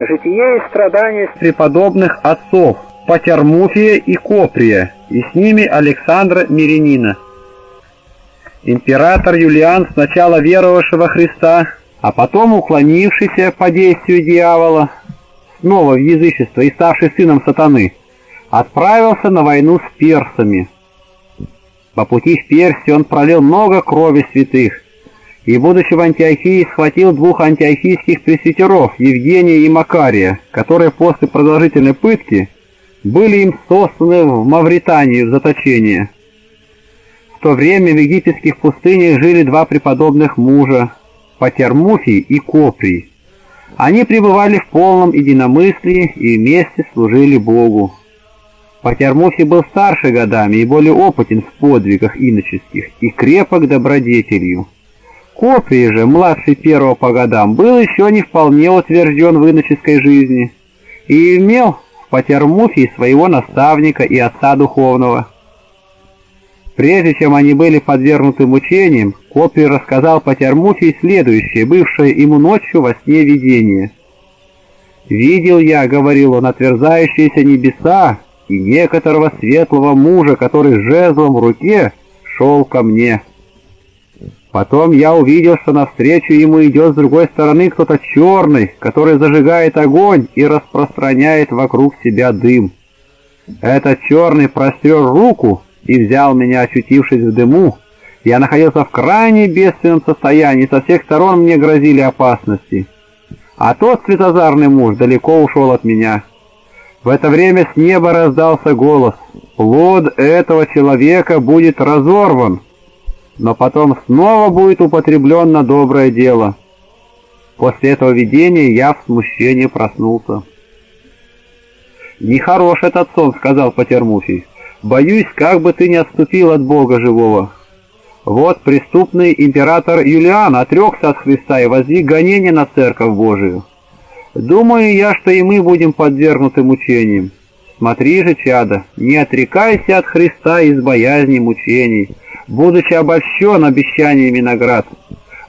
Житие и страдания преподобных отцов Патермуфия и Коприя, и с ними Александра Мирянина. Император Юлиан, сначала веровавший во Христа, а потом уклонившийся по действию дьявола, снова в язычество и ставший сыном сатаны, отправился на войну с персами. По пути в Персию он пролил много крови святых, и, будучи в Антиохии, схватил двух антиохийских пресвитеров, Евгения и Макария, которые после продолжительной пытки были им сосланы в Мавританию в заточение. В то время в египетских пустынях жили два преподобных мужа, Патермуфий и Коприй. Они пребывали в полном единомыслии и вместе служили Богу. Патермуфий был старше годами и более опытен в подвигах иноческих и крепок добродетелью. Коприй же, младший первого по годам, был еще не вполне утвержден в иноческой жизни и имел в Патермуфии своего наставника и отца духовного. Прежде чем они были подвергнуты мучениям, Коприй рассказал Патермуфии следующее, бывшее ему ночью во сне видение. «Видел я, — говорил он, — отверзающиеся небеса и некоторого светлого мужа, который жезлом в руке шел ко мне». Потом я увидел, что навстречу ему идет с другой стороны кто-то черный, который зажигает огонь и распространяет вокруг себя дым. Этот черный простер руку и взял меня, очутившись в дыму. Я находился в крайне бедственном состоянии, со всех сторон мне грозили опасности. А тот светозарный муж далеко ушел от меня. В это время с неба раздался голос. «Плод этого человека будет разорван» но потом снова будет употреблен на доброе дело. После этого видения я в смущении проснулся. «Нехорош этот сон», — сказал Патермуфий. «Боюсь, как бы ты не отступил от Бога живого. Вот преступный император Юлиан отрекся от Христа и воздвиг гонение на Церковь Божию. Думаю я, что и мы будем подвергнуты мучениям. Смотри же, чада, не отрекайся от Христа из боязни мучений» будучи обольщен обещаниями наград.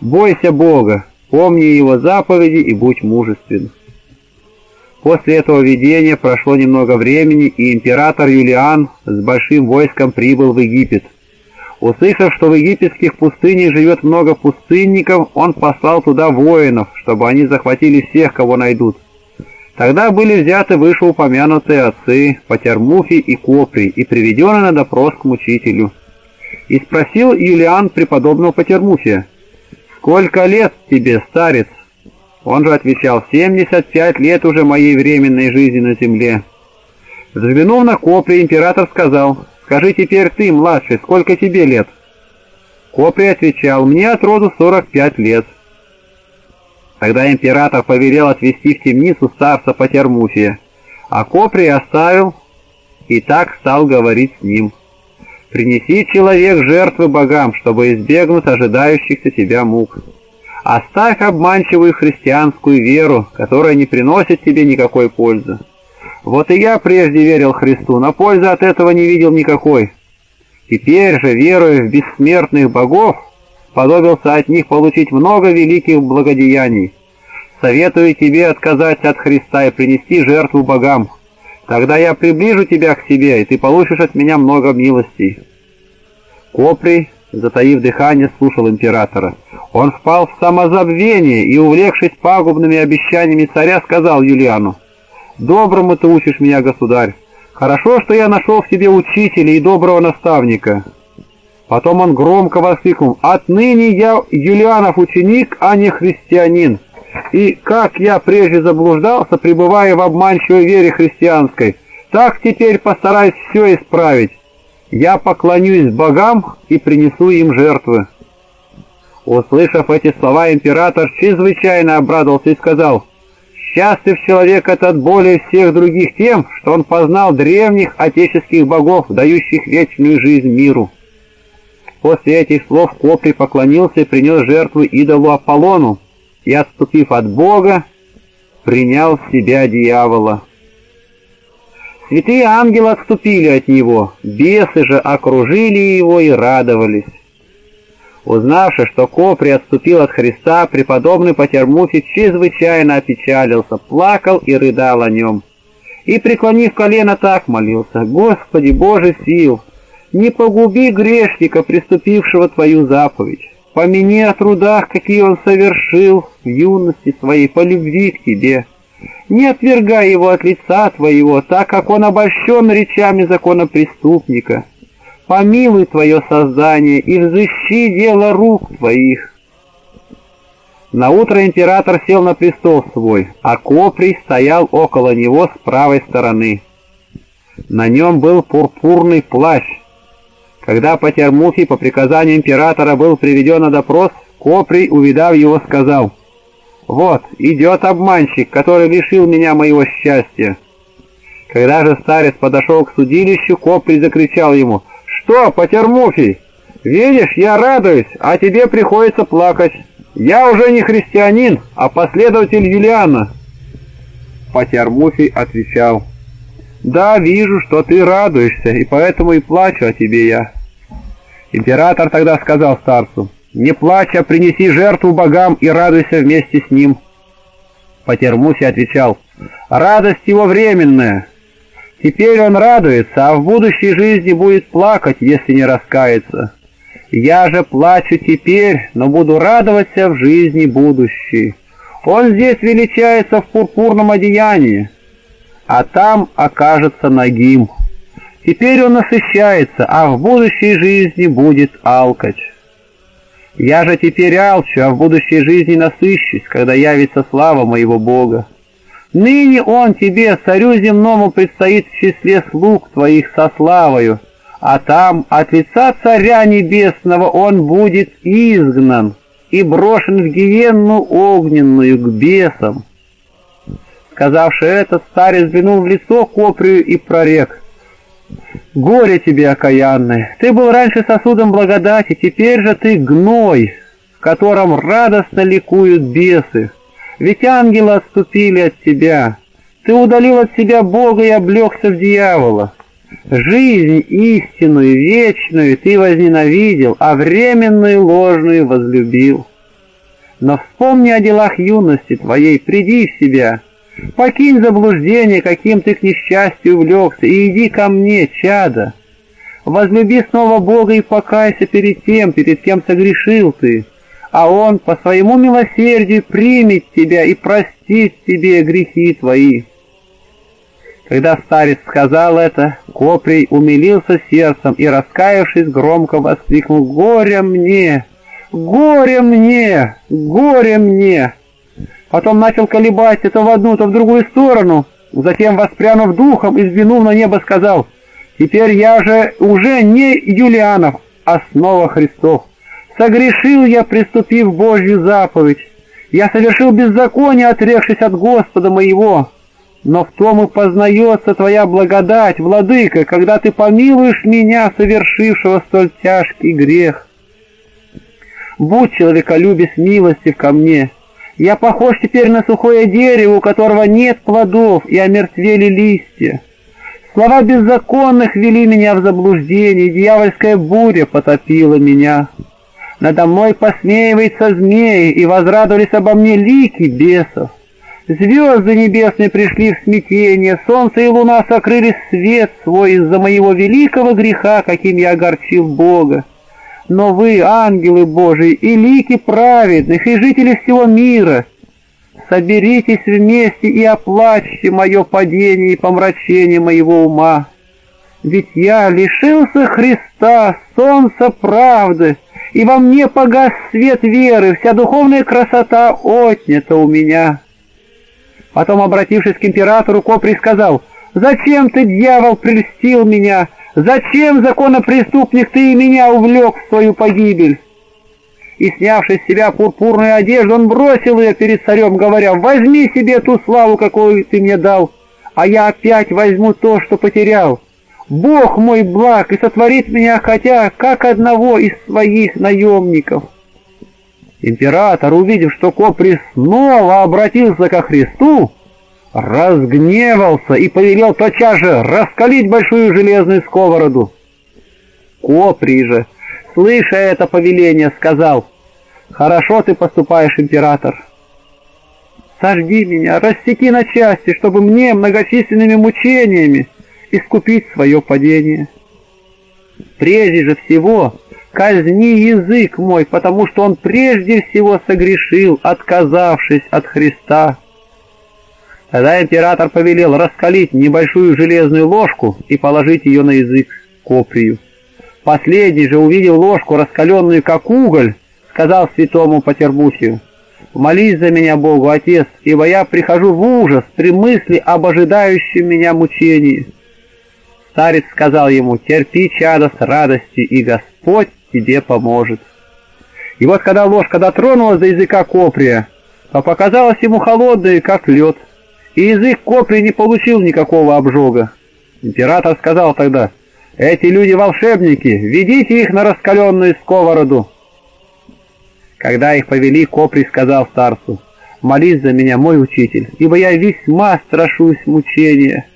Бойся Бога, помни Его заповеди и будь мужествен. После этого видения прошло немного времени, и император Юлиан с большим войском прибыл в Египет. Услышав, что в египетских пустынях живет много пустынников, он послал туда воинов, чтобы они захватили всех, кого найдут. Тогда были взяты вышеупомянутые отцы Патермуфи и Копри и приведены на допрос к мучителю. И спросил Юлиан преподобного Патермуфия, «Сколько лет тебе, старец?» Он же отвечал, «75 лет уже моей временной жизни на земле». Взглянув на Копри, император сказал, «Скажи теперь ты, младший, сколько тебе лет?» Копри отвечал, «Мне от роду 45 лет». Тогда император повелел отвести в темницу старца Патермуфия, а Копри оставил и так стал говорить с ним. Принеси, человек, жертвы богам, чтобы избегнуть ожидающихся тебя мук. Оставь обманчивую христианскую веру, которая не приносит тебе никакой пользы. Вот и я прежде верил Христу, но пользы от этого не видел никакой. Теперь же, веруя в бессмертных богов, сподобился от них получить много великих благодеяний. Советую тебе отказаться от Христа и принести жертву богам, Тогда я приближу тебя к себе, и ты получишь от меня много милостей». Коприй, затаив дыхание, слушал императора. Он впал в самозабвение и, увлекшись пагубными обещаниями царя, сказал Юлиану, «Доброму ты учишь меня, государь. Хорошо, что я нашел в тебе учителя и доброго наставника». Потом он громко воскликнул, «Отныне я Юлианов ученик, а не христианин». И как я прежде заблуждался, пребывая в обманчивой вере христианской, так теперь постараюсь все исправить. Я поклонюсь богам и принесу им жертвы». Услышав эти слова, император чрезвычайно обрадовался и сказал, «Счастлив человек этот более всех других тем, что он познал древних отеческих богов, дающих вечную жизнь миру». После этих слов Копри поклонился и принес жертву идолу Аполлону, и, отступив от Бога, принял в себя дьявола. Святые ангелы отступили от него, бесы же окружили его и радовались. Узнавши, что Копри отступил от Христа, преподобный Патермуфий чрезвычайно опечалился, плакал и рыдал о нем. И, преклонив колено, так молился, «Господи, Боже сил, не погуби грешника, приступившего Твою заповедь. Помяни о трудах, какие он совершил в юности своей по любви к Тебе. Не отвергай его от лица Твоего, так как он обольщен речами закона преступника» помилуй Твое создание и взыщи дело рук Твоих». На утро император сел на престол свой, а Коприй стоял около него с правой стороны. На нем был пурпурный плащ. Когда Патермуфий по приказанию императора был приведен на допрос, Коприй, увидав его, сказал, «Вот, идет обманщик, который лишил меня моего счастья». Когда же старец подошел к судилищу, Коприй закричал ему, что, Патермуфий, видишь, я радуюсь, а тебе приходится плакать. Я уже не христианин, а последователь Юлиана. Патермуфий отвечал, «Да, вижу, что ты радуешься, и поэтому и плачу о тебе я». Император тогда сказал старцу, «Не плачь, а принеси жертву богам и радуйся вместе с ним». Патермуфий отвечал, «Радость его временная, Теперь он радуется, а в будущей жизни будет плакать, если не раскается. Я же плачу теперь, но буду радоваться в жизни будущей. Он здесь величается в пурпурном одеянии, а там окажется нагим. Теперь он насыщается, а в будущей жизни будет алкач. Я же теперь алчу, а в будущей жизни насыщусь, когда явится слава моего Бога. Ныне он тебе, царю земному, предстоит в числе слуг твоих со славою, а там от лица царя небесного он будет изгнан и брошен в гиенну огненную к бесам. Сказавши это, старец взглянул в лицо Коприю и прорек. «Горе тебе, окаянный! Ты был раньше сосудом благодати, теперь же ты гной, в котором радостно ликуют бесы. Ведь ангелы отступили от тебя. Ты удалил от себя Бога и облегся в дьявола. Жизнь истинную, вечную ты возненавидел, а временную ложную возлюбил. Но вспомни о делах юности твоей, приди в себя, покинь заблуждение, каким ты к несчастью увлекся, и иди ко мне, чада. Возлюби снова Бога и покайся перед тем, перед кем согрешил ты а Он по своему милосердию примет тебя и простит тебе грехи твои». Когда старец сказал это, Коприй умилился сердцем и, раскаявшись, громко воскликнул «Горе мне! Горе мне! Горе мне!» Потом начал колебаться то в одну, то в другую сторону, затем, воспрянув духом и взглянув на небо, сказал «Теперь я же уже не Юлианов, а снова Христов». Согрешил я, приступив Божью заповедь. Я совершил беззаконие, отрекшись от Господа моего. Но в том и познается Твоя благодать, Владыка, когда Ты помилуешь меня, совершившего столь тяжкий грех. Будь человеколюбец милостив ко мне. Я похож теперь на сухое дерево, у которого нет плодов, и омертвели листья. Слова беззаконных вели меня в заблуждение, дьявольская буря потопила меня. Надо мной посмеивается змеи, и возрадовались обо мне лики бесов. Звезды небесные пришли в смятение, солнце и луна сокрыли свет свой из-за моего великого греха, каким я огорчил Бога. Но вы, ангелы Божии, и лики праведных, и жители всего мира, соберитесь вместе и оплачьте мое падение и помрачение моего ума. Ведь я лишился Христа, солнца правды, и во мне погас свет веры, вся духовная красота отнята у меня». Потом, обратившись к императору, Коприй сказал, «Зачем ты, дьявол, прельстил меня? Зачем, законопреступник, ты и меня увлек в свою погибель?» И, снявши с себя пурпурную одежду, он бросил ее перед царем, говоря, «Возьми себе ту славу, какую ты мне дал, а я опять возьму то, что потерял». Бог мой благ и сотворит меня, хотя как одного из своих наемников. Император, увидев, что Копри снова обратился ко Христу, разгневался и повелел тотчас же раскалить большую железную сковороду. Копри же, слыша это повеление, сказал, «Хорошо ты поступаешь, император. Сожги меня, рассеки на части, чтобы мне многочисленными мучениями искупить свое падение. Прежде же всего, казни язык мой, потому что он прежде всего согрешил, отказавшись от Христа». Тогда император повелел раскалить небольшую железную ложку и положить ее на язык Коприю. Последний же, увидев ложку, раскаленную как уголь, сказал святому Патербусию, «Молись за меня, Богу, Отец, ибо я прихожу в ужас при мысли об ожидающем меня мучении». Старец сказал ему, «Терпи, чадо, с радостью, и Господь тебе поможет». И вот когда ложка дотронулась до языка Коприя, то показалось ему холодной, как лед, и язык Коприя не получил никакого обжога. Император сказал тогда, эти люди волшебники, ведите их на раскаленную сковороду. Когда их повели, Копри сказал старцу, молись за меня, мой учитель, ибо я весьма страшусь мучения.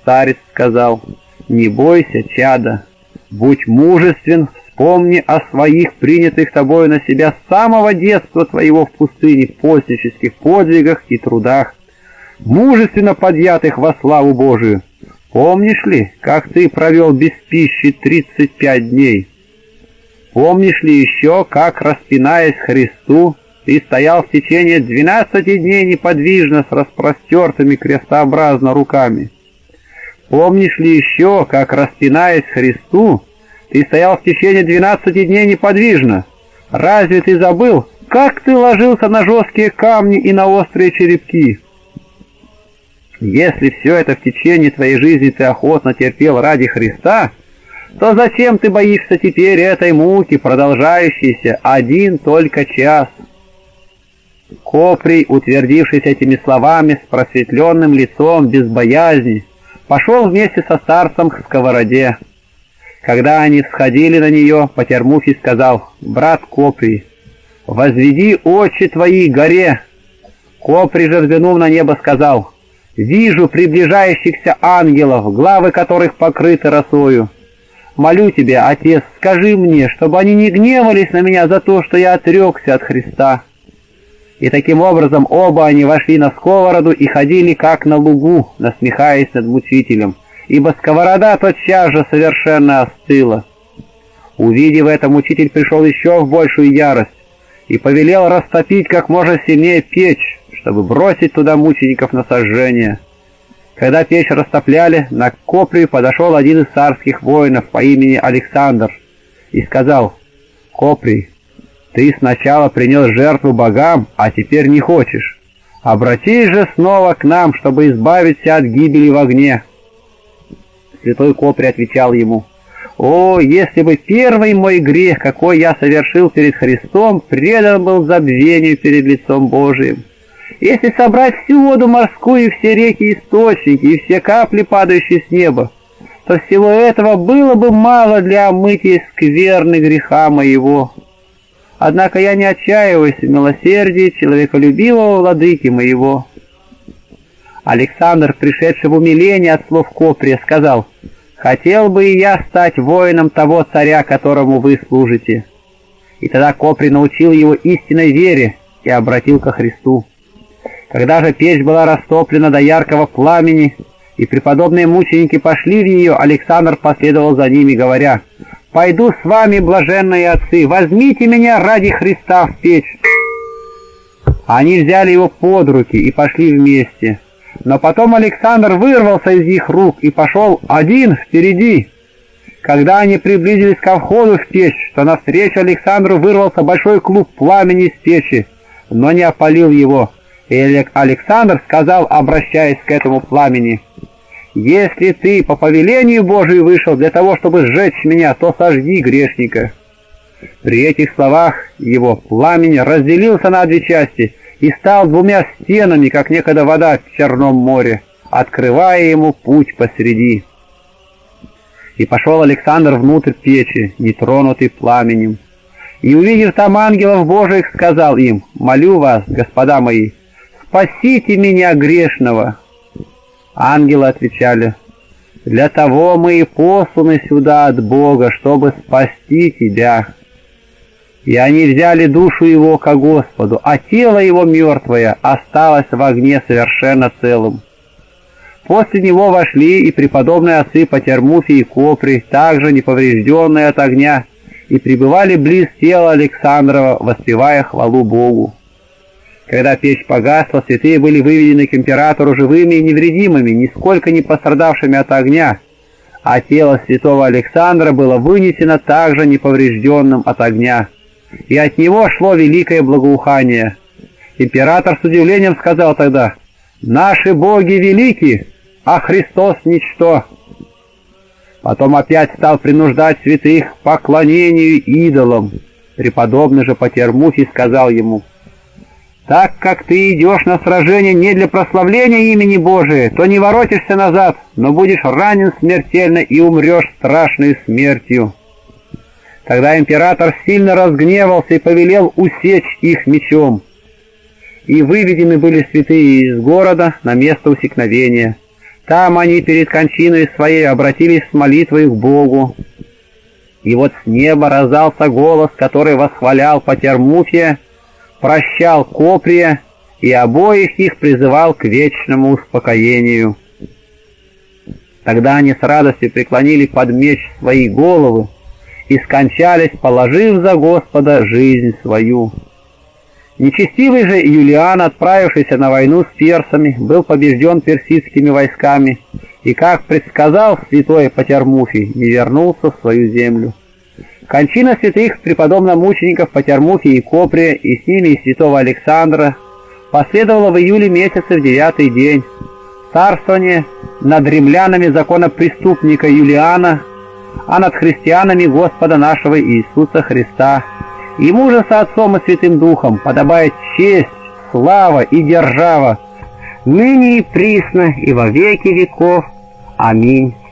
Старец сказал, не бойся, чада, будь мужествен, вспомни о своих принятых тобою на себя с самого детства твоего в пустыне постнических подвигах и трудах, мужественно подъятых во славу Божию. Помнишь ли, как ты провел без пищи 35 дней? Помнишь ли еще, как, распинаясь Христу, ты стоял в течение 12 дней неподвижно с распростертыми крестообразно руками? Помнишь ли еще, как, распинаясь Христу, ты стоял в течение 12 дней неподвижно? Разве ты забыл, как ты ложился на жесткие камни и на острые черепки? Если все это в течение твоей жизни ты охотно терпел ради Христа, то зачем ты боишься теперь этой муки, продолжающейся один только час? Коприй, утвердившись этими словами с просветленным лицом, без боязни, пошел вместе со старцем к сковороде. Когда они всходили на нее, Патермуфий сказал, «Брат Коприй, возведи очи твои горе». Коприй же, взглянув на небо, сказал, Вижу приближающихся ангелов, главы которых покрыты росою. Молю тебя, Отец, скажи мне, чтобы они не гневались на меня за то, что я отрекся от Христа. И таким образом оба они вошли на сковороду и ходили как на лугу, насмехаясь над мучителем, ибо сковорода тотчас же совершенно остыла. Увидев это, мучитель пришел еще в большую ярость и повелел растопить как можно сильнее печь, чтобы бросить туда мучеников на сожжение. Когда печь растопляли, на Коприю подошел один из царских воинов по имени Александр и сказал, «Коприй, ты сначала принес жертву богам, а теперь не хочешь. Обратись же снова к нам, чтобы избавиться от гибели в огне». Святой Коприй отвечал ему, «О, если бы первый мой грех, какой я совершил перед Христом, предан был забвению перед лицом Божиим, если собрать всю воду морскую, все реки источники и все капли, падающие с неба, то всего этого было бы мало для омытия скверны греха моего. Однако я не отчаиваюсь в милосердии человеколюбивого владыки моего». Александр, пришедший в умиление от слов Коприя, сказал, «Хотел бы и я стать воином того царя, которому вы служите». И тогда Копри научил его истинной вере и обратил ко Христу. Когда же печь была растоплена до яркого пламени, и преподобные мученики пошли в нее, Александр последовал за ними, говоря, «Пойду с вами, блаженные отцы, возьмите меня ради Христа в печь». Они взяли его под руки и пошли вместе. Но потом Александр вырвался из их рук и пошел один впереди. Когда они приблизились ко входу в печь, то навстречу Александру вырвался большой клуб пламени из печи, но не опалил его. И Александр сказал, обращаясь к этому пламени, «Если ты по повелению Божию вышел для того, чтобы сжечь меня, то сожги грешника». При этих словах его пламень разделился на две части и стал двумя стенами, как некогда вода в Черном море, открывая ему путь посреди. И пошел Александр внутрь печи, нетронутый пламенем. И, увидев там ангелов Божиих, сказал им, «Молю вас, господа мои, спасите меня грешного!» Ангелы отвечали, Для того мы и посланы сюда от Бога, чтобы спасти тебя». И они взяли душу его ко Господу, а тело его мертвое осталось в огне совершенно целым. После него вошли и преподобные отцы Патермуфий и Копри, также неповрежденные от огня, и пребывали близ тела Александрова, воспевая хвалу Богу. Когда печь погасла, святые были выведены к императору живыми и невредимыми, нисколько не пострадавшими от огня, а тело святого Александра было вынесено также неповрежденным от огня, и от него шло великое благоухание. Император с удивлением сказал тогда, «Наши боги велики, а Христос — ничто». Потом опять стал принуждать святых к поклонению идолам. Преподобный же Патермуфий сказал ему, «Так как ты идешь на сражение не для прославления имени Божия, то не воротишься назад, но будешь ранен смертельно и умрешь страшной смертью». Тогда император сильно разгневался и повелел усечь их мечом. И выведены были святые из города на место усекновения. Там они перед кончиной своей обратились с молитвой к Богу. И вот с неба раздался голос, который восхвалял Патермуфия, прощал Коприя и обоих их призывал к вечному успокоению. Тогда они с радостью преклонили под меч свои головы и скончались, положив за Господа жизнь свою. Нечестивый же Юлиан, отправившийся на войну с персами, был побежден персидскими войсками и, как предсказал святой Патермуфий, не вернулся в свою землю. Кончина святых преподобно-мучеников Патермуфия и Коприя и с ними и святого Александра последовала в июле месяце в девятый день. Царствование над римлянами закона преступника Юлиана, а над христианами Господа нашего Иисуса Христа – Ему же со Отцом и Святым Духом подобает честь, слава и держава, ныне и присно, и во веки веков. Аминь.